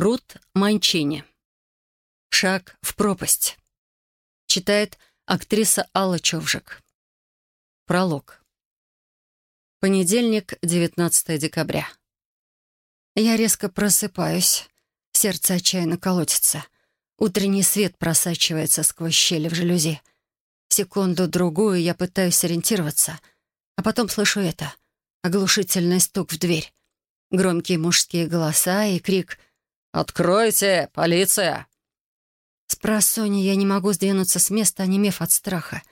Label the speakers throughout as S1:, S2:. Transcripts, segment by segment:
S1: Рут Манчини. «Шаг в пропасть». Читает актриса Алла Човжик. Пролог. Понедельник, 19 декабря. Я резко просыпаюсь. Сердце отчаянно колотится. Утренний свет просачивается сквозь щели в жалюзи. Секунду-другую я пытаюсь сориентироваться, а потом слышу это. Оглушительный стук в дверь. Громкие мужские голоса и крик «Откройте! Полиция!» С я не могу сдвинуться с места, онемев от страха.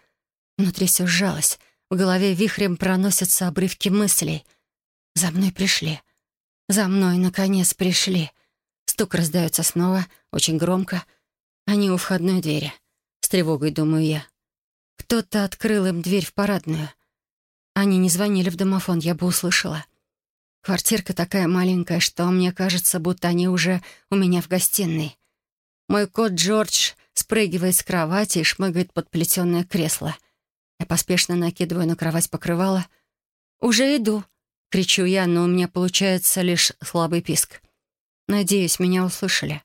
S1: Внутри все сжалось. В голове вихрем проносятся обрывки мыслей. «За мной пришли. За мной, наконец, пришли». Стук раздается снова, очень громко. Они у входной двери. С тревогой думаю я. Кто-то открыл им дверь в парадную. Они не звонили в домофон, я бы услышала. Квартирка такая маленькая, что мне кажется, будто они уже у меня в гостиной. Мой кот Джордж спрыгивает с кровати и шмыгает под плетеное кресло. Я поспешно накидываю на кровать покрывало. «Уже иду!» — кричу я, но у меня получается лишь слабый писк. Надеюсь, меня услышали.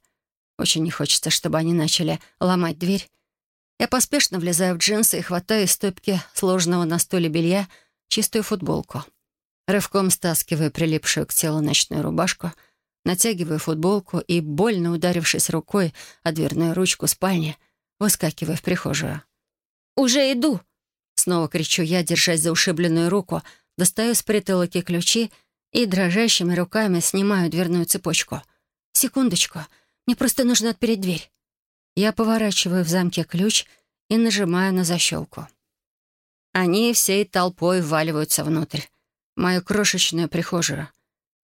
S1: Очень не хочется, чтобы они начали ломать дверь. Я поспешно влезаю в джинсы и хватаю из стопки сложенного на столе белья чистую футболку. Рывком стаскиваю прилипшую к телу ночную рубашку, натягиваю футболку и, больно ударившись рукой о дверную ручку спальни, выскакиваю в прихожую. «Уже иду!» Снова кричу я, держась за ушибленную руку, достаю с притылки ключи и дрожащими руками снимаю дверную цепочку. «Секундочку, мне просто нужно отпереть дверь». Я поворачиваю в замке ключ и нажимаю на защелку. Они всей толпой вваливаются внутрь мою крошечную прихожую.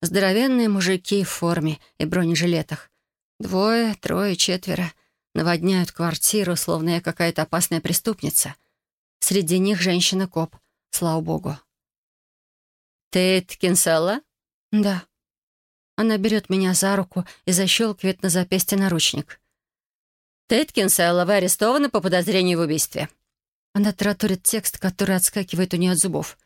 S1: Здоровенные мужики в форме и бронежилетах. Двое, трое, четверо. Наводняют квартиру, словно я какая-то опасная преступница. Среди них женщина-коп, слава богу. «Ты Кинселла?» «Да». Она берет меня за руку и защелкивает на запястье наручник. «Тейт Кинселла, вы арестованы по подозрению в убийстве». Она тараторит текст, который отскакивает у нее от зубов.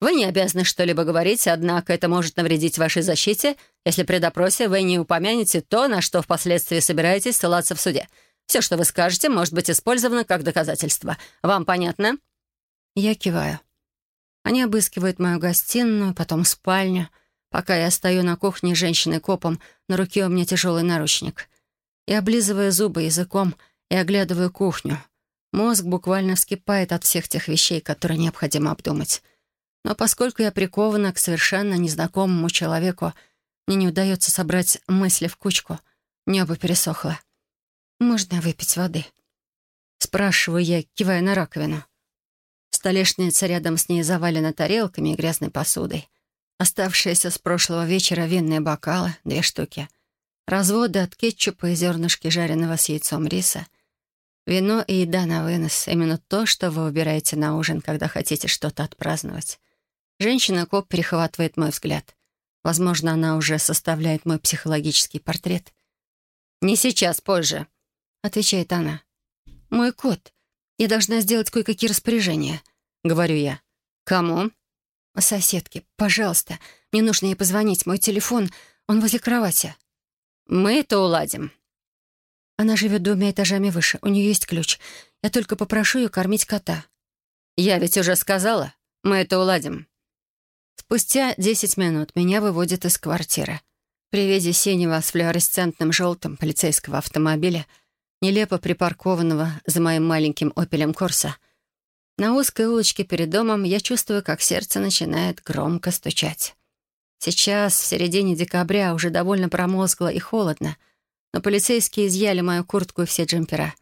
S1: Вы не обязаны что-либо говорить, однако это может навредить вашей защите, если при допросе вы не упомянете то, на что впоследствии собираетесь ссылаться в суде. Все, что вы скажете, может быть использовано как доказательство. Вам понятно?» Я киваю. Они обыскивают мою гостиную, потом спальню. Пока я стою на кухне с женщиной-копом, на руке у меня тяжелый наручник. Я облизываю зубы языком и оглядываю кухню. Мозг буквально вскипает от всех тех вещей, которые необходимо обдумать. Но поскольку я прикована к совершенно незнакомому человеку, мне не удается собрать мысли в кучку. Небо пересохло. «Можно выпить воды?» Спрашиваю я, кивая на раковину. Столешница рядом с ней завалена тарелками и грязной посудой. Оставшиеся с прошлого вечера винные бокалы, две штуки. Разводы от кетчупа и зернышки жареного с яйцом риса. Вино и еда на вынос — именно то, что вы выбираете на ужин, когда хотите что-то отпраздновать. Женщина-коп перехватывает мой взгляд. Возможно, она уже составляет мой психологический портрет. «Не сейчас, позже», — отвечает она. «Мой кот. Я должна сделать кое-какие распоряжения», — говорю я. «Кому?» «Соседке. Пожалуйста. Мне нужно ей позвонить. Мой телефон, он возле кровати». «Мы это уладим». Она живет двумя этажами выше. У нее есть ключ. Я только попрошу ее кормить кота. «Я ведь уже сказала. Мы это уладим». Спустя десять минут меня выводят из квартиры. При виде синего с флуоресцентным желтым полицейского автомобиля, нелепо припаркованного за моим маленьким «Опелем Корса», на узкой улочке перед домом я чувствую, как сердце начинает громко стучать. Сейчас, в середине декабря, уже довольно промозгло и холодно, но полицейские изъяли мою куртку и все джемпера.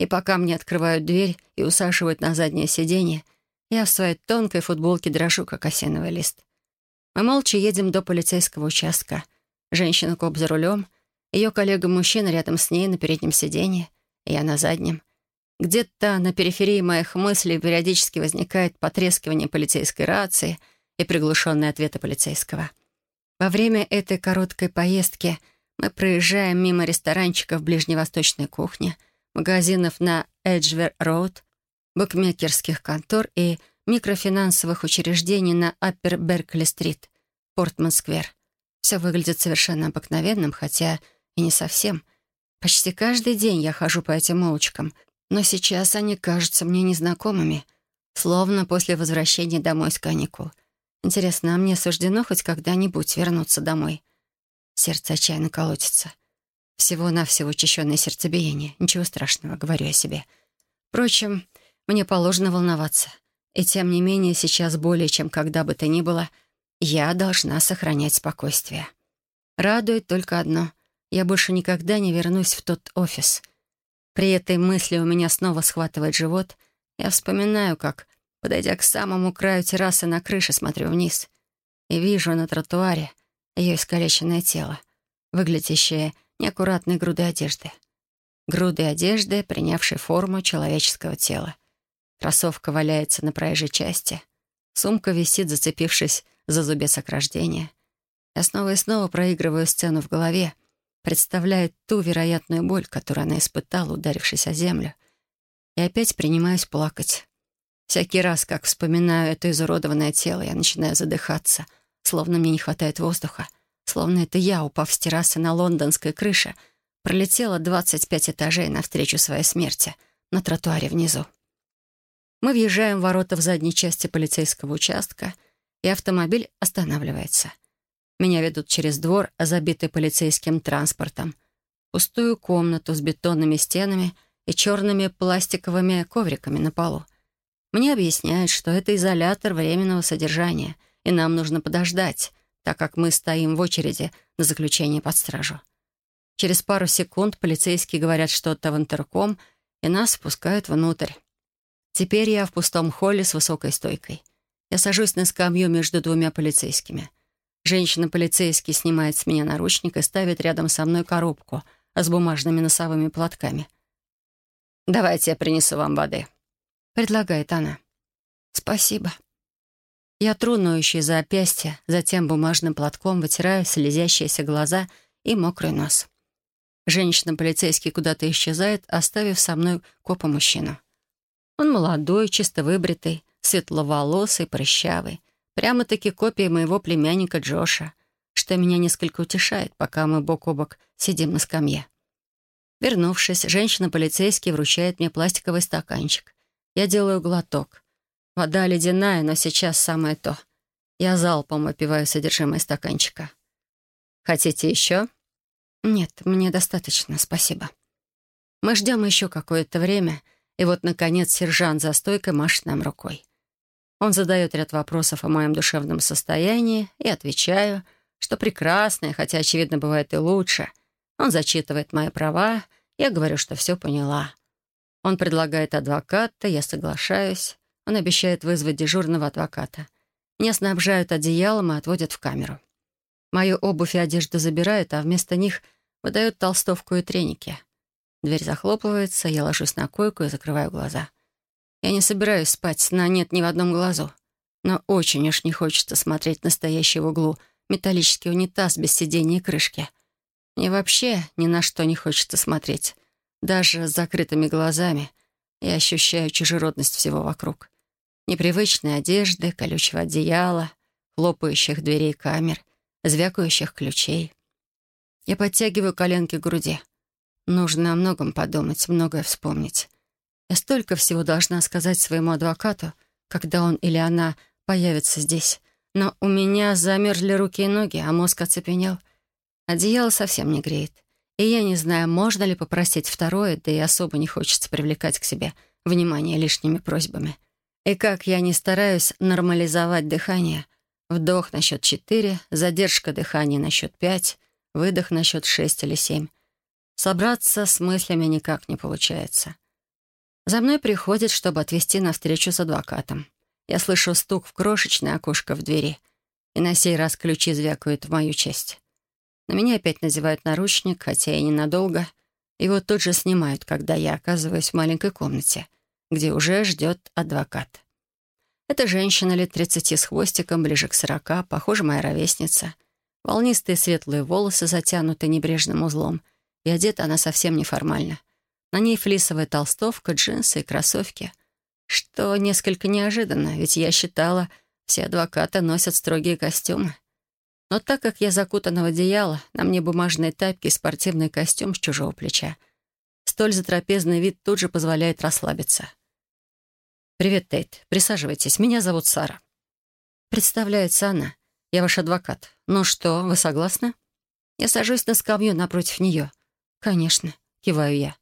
S1: И пока мне открывают дверь и усаживают на заднее сиденье, я в своей тонкой футболке дрожу, как осиновый лист. Мы молча едем до полицейского участка. Женщина-коп за рулем, ее коллега-мужчина рядом с ней на переднем сиденье, я на заднем. Где-то на периферии моих мыслей периодически возникает потрескивание полицейской рации и приглушенные ответы полицейского. Во время этой короткой поездки мы проезжаем мимо ресторанчиков ближневосточной кухни, магазинов на Эджвер-Роуд, букмекерских контор и микрофинансовых учреждений на Аппер Беркли-стрит, Портман-сквер. Все выглядит совершенно обыкновенным, хотя и не совсем. Почти каждый день я хожу по этим улочкам, но сейчас они кажутся мне незнакомыми, словно после возвращения домой с каникул. Интересно, а мне суждено хоть когда-нибудь вернуться домой? Сердце отчаянно колотится. Всего-навсего учащенное сердцебиение. Ничего страшного, говорю я себе. Впрочем, мне положено волноваться. И тем не менее, сейчас более чем когда бы то ни было, я должна сохранять спокойствие. Радует только одно. Я больше никогда не вернусь в тот офис. При этой мысли у меня снова схватывает живот. Я вспоминаю, как, подойдя к самому краю террасы на крыше, смотрю вниз и вижу на тротуаре ее искалеченное тело, выглядящее неаккуратной грудой одежды. Грудой одежды, принявшей форму человеческого тела. Кроссовка валяется на проезжей части. Сумка висит, зацепившись за зубец ограждения. Я снова и снова проигрываю сцену в голове, представляя ту вероятную боль, которую она испытала, ударившись о землю. И опять принимаюсь плакать. Всякий раз, как вспоминаю это изуродованное тело, я начинаю задыхаться, словно мне не хватает воздуха, словно это я, упав с террасы на лондонской крыше, пролетела 25 этажей навстречу своей смерти на тротуаре внизу. Мы въезжаем в ворота в задней части полицейского участка, и автомобиль останавливается. Меня ведут через двор, забитый полицейским транспортом, пустую комнату с бетонными стенами и черными пластиковыми ковриками на полу. Мне объясняют, что это изолятор временного содержания, и нам нужно подождать, так как мы стоим в очереди на заключение под стражу. Через пару секунд полицейские говорят что-то в интерком, и нас впускают внутрь. Теперь я в пустом холле с высокой стойкой. Я сажусь на скамью между двумя полицейскими. Женщина-полицейский снимает с меня наручник и ставит рядом со мной коробку с бумажными носовыми платками. «Давайте я принесу вам воды», — предлагает она. «Спасибо». Я тру ноющие запястья, затем бумажным платком вытираю слезящиеся глаза и мокрый нос. Женщина-полицейский куда-то исчезает, оставив со мной копа-мужчину. Он молодой, чисто выбритый, светловолосый, прыщавый. Прямо-таки копия моего племянника Джоша, что меня несколько утешает, пока мы бок о бок сидим на скамье. Вернувшись, женщина-полицейский вручает мне пластиковый стаканчик. Я делаю глоток. Вода ледяная, но сейчас самое то. Я залпом выпиваю содержимое стаканчика. «Хотите еще?» «Нет, мне достаточно, спасибо». Мы ждем еще какое-то время, и вот, наконец, сержант за стойкой машет нам рукой. Он задает ряд вопросов о моем душевном состоянии и отвечаю, что прекрасное, хотя, очевидно, бывает и лучше. Он зачитывает мои права, я говорю, что все поняла. Он предлагает адвоката, я соглашаюсь. Он обещает вызвать дежурного адвоката. Меня снабжают одеялом и отводят в камеру. Мою обувь и одежду забирают, а вместо них выдают толстовку и треники — Дверь захлопывается, я ложусь на койку и закрываю глаза. Я не собираюсь спать, на нет ни в одном глазу. Но очень уж не хочется смотреть настоящий в углу металлический унитаз без сидения и крышки. Мне вообще ни на что не хочется смотреть. Даже с закрытыми глазами я ощущаю чужеродность всего вокруг. Непривычные одежды, колючего одеяла, хлопающих дверей камер, звякающих ключей. Я подтягиваю коленки к груди — Нужно о многом подумать, многое вспомнить. Я столько всего должна сказать своему адвокату, когда он или она появится здесь. Но у меня замерзли руки и ноги, а мозг оцепенел. Одеяло совсем не греет. И я не знаю, можно ли попросить второе, да и особо не хочется привлекать к себе внимание лишними просьбами. И как я не стараюсь нормализовать дыхание, вдох на счет четыре, задержка дыхания на счет пять, выдох на счет шесть или семь — Собраться с мыслями никак не получается. За мной приходит, чтобы отвезти на встречу с адвокатом. Я слышу стук в крошечное окошко в двери, и на сей раз ключи звякают в мою честь. На меня опять надевают наручник, хотя и ненадолго. Его тут же снимают, когда я оказываюсь в маленькой комнате, где уже ждет адвокат. Это женщина лет тридцати с хвостиком, ближе к сорока, похоже, моя ровесница. Волнистые светлые волосы затянуты небрежным узлом — и одета она совсем неформально. На ней флисовая толстовка, джинсы и кроссовки. Что несколько неожиданно, ведь я считала, все адвокаты носят строгие костюмы. Но так как я закутана в одеяло, на мне бумажные тапки и спортивный костюм с чужого плеча. Столь затрапезный вид тут же позволяет расслабиться. «Привет, Тейт. Присаживайтесь. Меня зовут Сара». Представляется она. Я ваш адвокат. Ну что, вы согласны? Я сажусь на скамью напротив нее. Конечно, киваю я.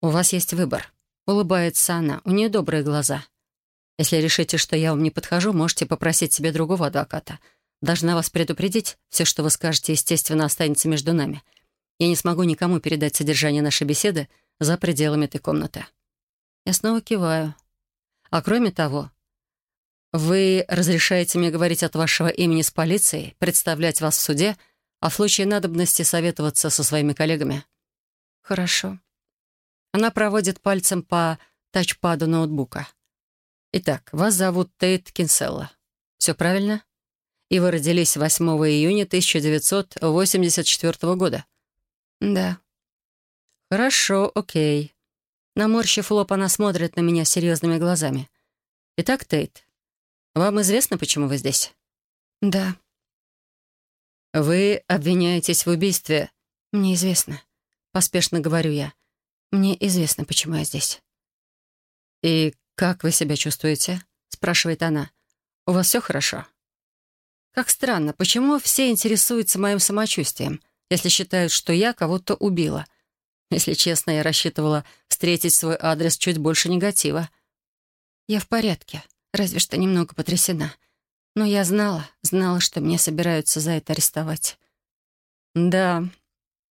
S1: У вас есть выбор. Улыбается она. У нее добрые глаза. Если решите, что я вам не подхожу, можете попросить себе другого адвоката. Должна вас предупредить, все, что вы скажете, естественно, останется между нами. Я не смогу никому передать содержание нашей беседы за пределами этой комнаты. Я снова киваю. А кроме того, вы разрешаете мне говорить от вашего имени с полицией, представлять вас в суде, а в случае надобности советоваться со своими коллегами? Хорошо. Она проводит пальцем по тачпаду ноутбука. Итак, вас зовут Тейт Кинселла. Все правильно? И вы родились 8 июня 1984 года? Да. Хорошо, окей. Наморщив лоб, она смотрит на меня серьезными глазами. «Итак, Тейт, вам известно, почему вы здесь?» «Да». «Вы обвиняетесь в убийстве?» «Мне известно», — поспешно говорю я. «Мне известно, почему я здесь». «И как вы себя чувствуете?» — спрашивает она. «У вас все хорошо?» «Как странно, почему все интересуются моим самочувствием, если считают, что я кого-то убила?» Если честно, я рассчитывала встретить свой адрес чуть больше негатива. Я в порядке, разве что немного потрясена. Но я знала, знала, что меня собираются за это арестовать. «Да».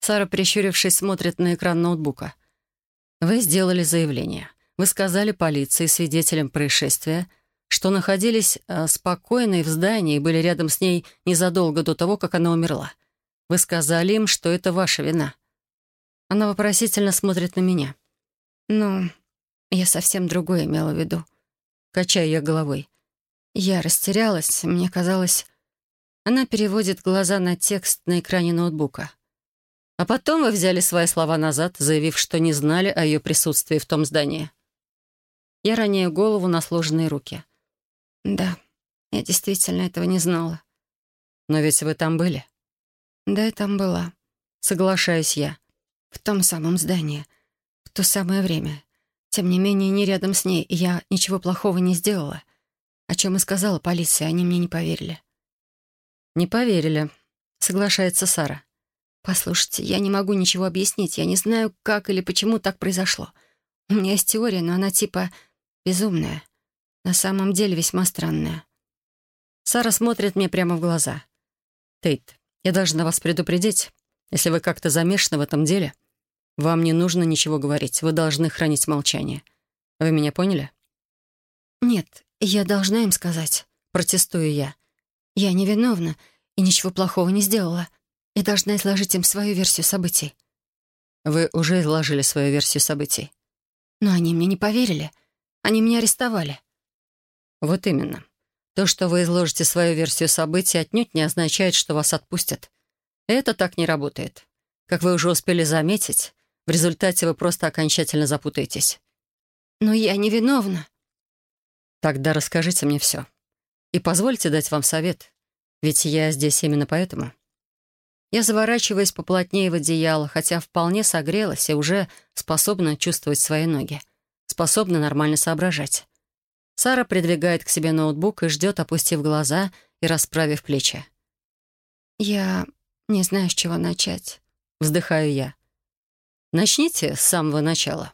S1: Сара, прищурившись, смотрит на экран ноутбука. «Вы сделали заявление. Вы сказали полиции, свидетелям происшествия, что находились э, спокойно в здании и были рядом с ней незадолго до того, как она умерла. Вы сказали им, что это ваша вина. Она вопросительно смотрит на меня. «Ну, я совсем другое имела в виду». Качаю я головой. Я растерялась, мне казалось... Она переводит глаза на текст на экране ноутбука. А потом вы взяли свои слова назад, заявив, что не знали о ее присутствии в том здании. Я роняю голову на сложенные руки. «Да, я действительно этого не знала». «Но ведь вы там были?» «Да, я там была». Соглашаюсь я. В том самом здании. В то самое время. Тем не менее, не рядом с ней, я ничего плохого не сделала. О чем и сказала полиция, они мне не поверили. «Не поверили», — соглашается Сара. «Послушайте, я не могу ничего объяснить. Я не знаю, как или почему так произошло. У меня есть теория, но она типа безумная. На самом деле весьма странная». Сара смотрит мне прямо в глаза. «Тейт, я должна вас предупредить. Если вы как-то замешаны в этом деле, вам не нужно ничего говорить. Вы должны хранить молчание. Вы меня поняли? Нет, я должна им сказать. Протестую я. Я невиновна и ничего плохого не сделала. И должна изложить им свою версию событий. Вы уже изложили свою версию событий. Но они мне не поверили. Они меня арестовали. Вот именно. То, что вы изложите свою версию событий, отнюдь не означает, что вас отпустят. Это так не работает. Как вы уже успели заметить, в результате вы просто окончательно запутаетесь. Но я не виновна. Тогда расскажите мне все. И позвольте дать вам совет, ведь я здесь именно поэтому. Я заворачиваюсь поплотнее в одеяло, хотя вполне согрелась и уже способна чувствовать свои ноги, способна нормально соображать. Сара придвигает к себе ноутбук и ждет, опустив глаза и расправив плечи. «Я не знаю, с чего начать. Вздыхаю я. Начните с самого начала.